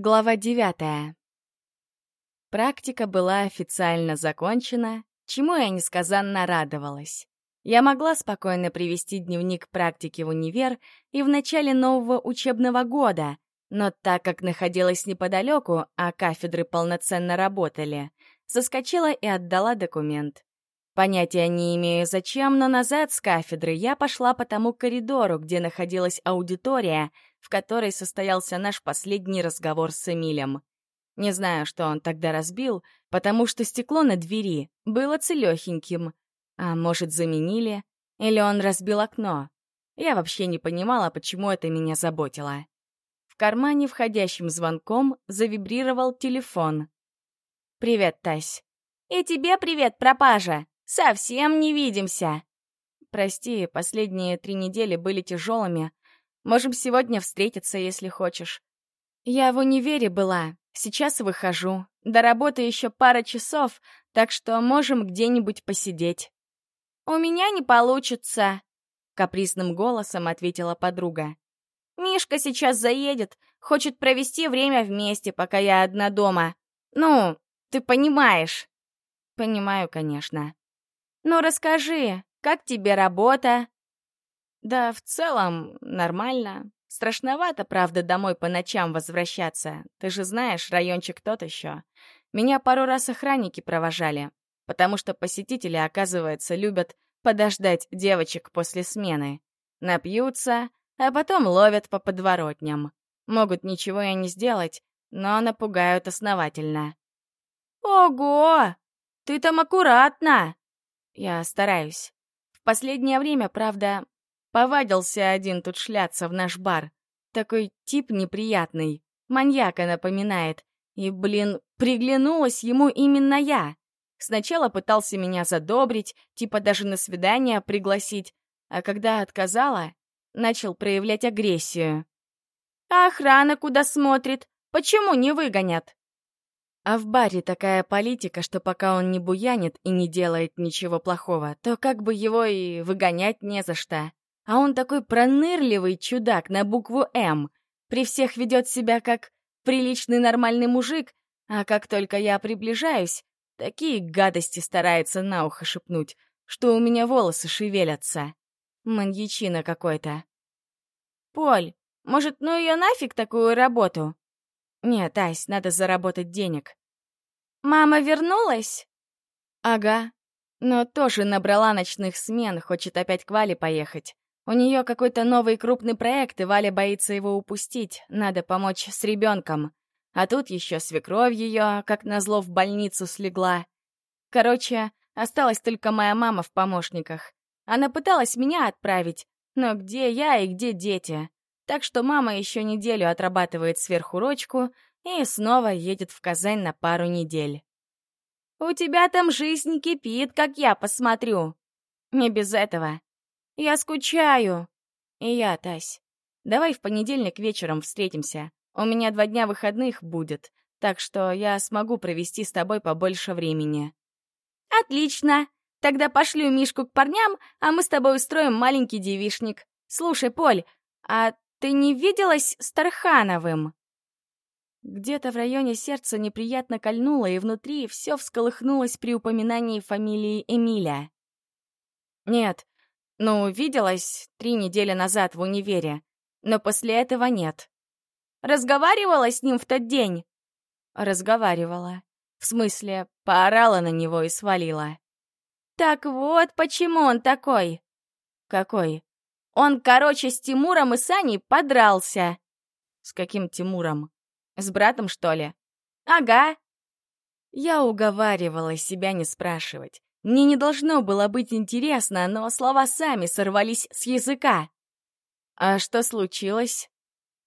Глава девятая. Практика была официально закончена, чему я несказанно радовалась. Я могла спокойно привести дневник практики в универ и в начале нового учебного года, но так как находилась неподалеку, а кафедры полноценно работали, заскочила и отдала документ. Понятия не имею зачем, но назад с кафедры я пошла по тому коридору, где находилась аудитория, в которой состоялся наш последний разговор с Эмилем. Не знаю, что он тогда разбил, потому что стекло на двери было целёхеньким. А может, заменили? Или он разбил окно? Я вообще не понимала, почему это меня заботило. В кармане входящим звонком завибрировал телефон. «Привет, Тась». «И тебе привет, пропажа!» Совсем не видимся. Прости, последние три недели были тяжелыми. Можем сегодня встретиться, если хочешь. Я в универе была, сейчас выхожу. До работы еще пара часов, так что можем где-нибудь посидеть. У меня не получится, капризным голосом ответила подруга. Мишка сейчас заедет, хочет провести время вместе, пока я одна дома. Ну, ты понимаешь. Понимаю, конечно. «Ну расскажи, как тебе работа?» «Да, в целом, нормально. Страшновато, правда, домой по ночам возвращаться. Ты же знаешь, райончик тот еще. Меня пару раз охранники провожали, потому что посетители, оказывается, любят подождать девочек после смены. Напьются, а потом ловят по подворотням. Могут ничего и не сделать, но напугают основательно. «Ого! Ты там аккуратно!» Я стараюсь. В последнее время, правда, повадился один тут шляться в наш бар. Такой тип неприятный, маньяка напоминает. И, блин, приглянулась ему именно я. Сначала пытался меня задобрить, типа даже на свидание пригласить, а когда отказала, начал проявлять агрессию. «А охрана куда смотрит? Почему не выгонят?» А в баре такая политика, что пока он не буянит и не делает ничего плохого, то как бы его и выгонять не за что. А он такой пронырливый чудак на букву «М». При всех ведет себя как приличный нормальный мужик, а как только я приближаюсь, такие гадости старается на ухо шепнуть, что у меня волосы шевелятся. Маньячина какой-то. «Поль, может, ну ее нафиг такую работу?» «Нет, Ась, надо заработать денег. «Мама вернулась?» «Ага. Но тоже набрала ночных смен, хочет опять к Вале поехать. У нее какой-то новый крупный проект, и Валя боится его упустить. Надо помочь с ребенком. А тут еще свекровь ее, как назло, в больницу слегла. Короче, осталась только моя мама в помощниках. Она пыталась меня отправить, но где я и где дети? Так что мама еще неделю отрабатывает сверхурочку, и снова едет в Казань на пару недель. «У тебя там жизнь кипит, как я посмотрю!» «Не без этого. Я скучаю!» «И я, Тась. Давай в понедельник вечером встретимся. У меня два дня выходных будет, так что я смогу провести с тобой побольше времени». «Отлично! Тогда пошлю Мишку к парням, а мы с тобой устроим маленький девишник. Слушай, Поль, а ты не виделась с Тархановым?» Где-то в районе сердца неприятно кольнуло, и внутри все всколыхнулось при упоминании фамилии Эмиля. Нет, ну, виделась три недели назад в универе, но после этого нет. Разговаривала с ним в тот день? Разговаривала. В смысле, поорала на него и свалила. Так вот, почему он такой? Какой? Он, короче, с Тимуром и Саней подрался. С каким Тимуром? С братом, что ли? Ага. Я уговаривала себя не спрашивать. Мне не должно было быть интересно, но слова сами сорвались с языка. А что случилось?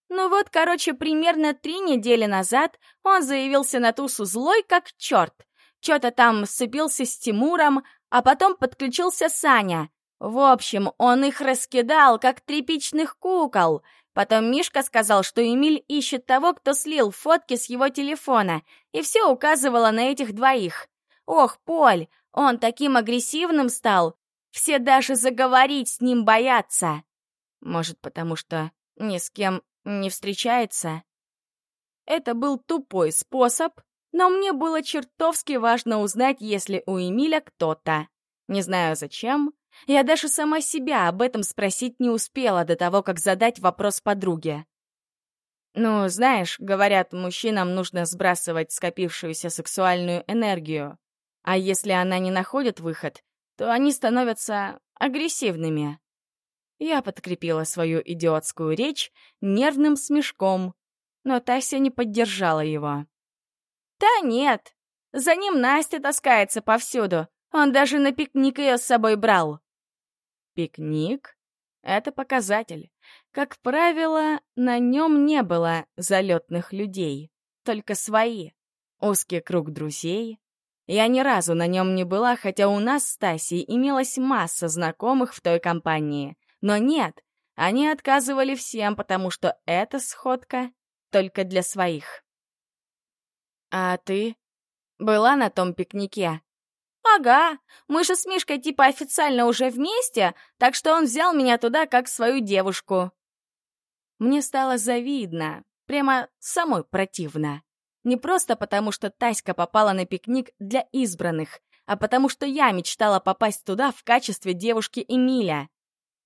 Ну вот, короче, примерно три недели назад он заявился на тусу злой как черт. Чё-то там сцепился с Тимуром, а потом подключился Саня. В общем, он их раскидал, как тряпичных кукол — Потом Мишка сказал, что Эмиль ищет того, кто слил фотки с его телефона, и все указывало на этих двоих. Ох, Поль, он таким агрессивным стал. Все даже заговорить с ним боятся. Может, потому что ни с кем не встречается? это был тупой способ, но мне было чертовски важно узнать, если у Эмиля кто-то. Не знаю зачем, я даже сама себя об этом спросить не успела до того, как задать вопрос подруге. Ну, знаешь, говорят, мужчинам нужно сбрасывать скопившуюся сексуальную энергию. А если она не находит выход, то они становятся агрессивными. Я подкрепила свою идиотскую речь нервным смешком, но Тася не поддержала его. «Да нет, за ним Настя таскается повсюду, он даже на пикник ее с собой брал». «Пикник?» Это показатель. Как правило, на нем не было залетных людей, только свои. Узкий круг друзей. Я ни разу на нем не была, хотя у нас с Тасей имелась масса знакомых в той компании. Но нет, они отказывали всем, потому что эта сходка только для своих. «А ты была на том пикнике?» «Ага, мы же с Мишкой типа официально уже вместе, так что он взял меня туда как свою девушку». Мне стало завидно, прямо самой противно. Не просто потому, что Таська попала на пикник для избранных, а потому что я мечтала попасть туда в качестве девушки Эмиля.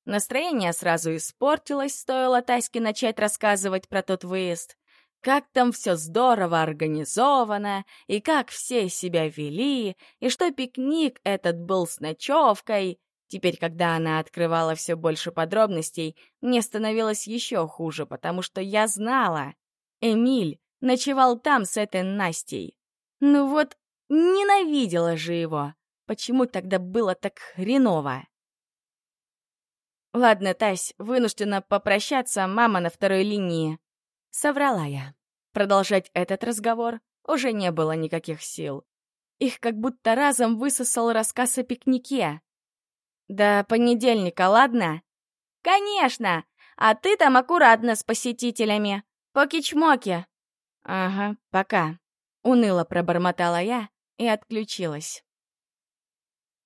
Настроение сразу испортилось, стоило Таське начать рассказывать про тот выезд как там все здорово организовано, и как все себя вели, и что пикник этот был с ночевкой. Теперь, когда она открывала все больше подробностей, мне становилось еще хуже, потому что я знала. Эмиль ночевал там с этой Настей. Ну вот, ненавидела же его. Почему тогда было так хреново? Ладно, Тась, вынуждена попрощаться, мама на второй линии. Соврала я. Продолжать этот разговор уже не было никаких сил. Их как будто разом высосал рассказ о пикнике. «До понедельника, ладно?» «Конечно! А ты там аккуратно с посетителями. Поки-чмоки!» «Ага, пока», — уныло пробормотала я и отключилась.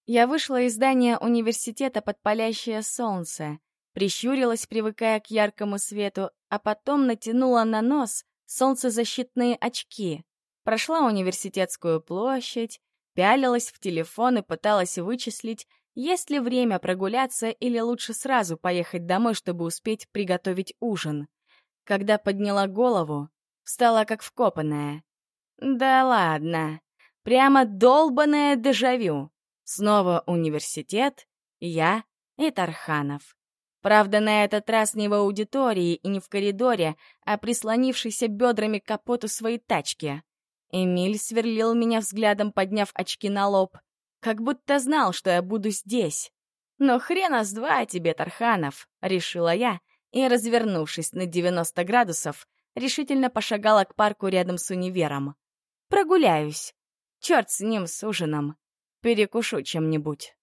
Я вышла из здания университета под палящее солнце, прищурилась, привыкая к яркому свету, а потом натянула на нос солнцезащитные очки, прошла университетскую площадь, пялилась в телефон и пыталась вычислить, есть ли время прогуляться или лучше сразу поехать домой, чтобы успеть приготовить ужин. Когда подняла голову, встала как вкопанная. Да ладно, прямо долбанное дежавю. Снова университет, я и Тарханов. Правда, на этот раз не в аудитории и не в коридоре, а прислонившийся бедрами к капоту своей тачки. Эмиль сверлил меня взглядом, подняв очки на лоб, как будто знал, что я буду здесь. «Но хрена с два тебе, Тарханов!» — решила я, и, развернувшись на 90 градусов, решительно пошагала к парку рядом с универом. «Прогуляюсь. Черт с ним, с ужином. Перекушу чем-нибудь».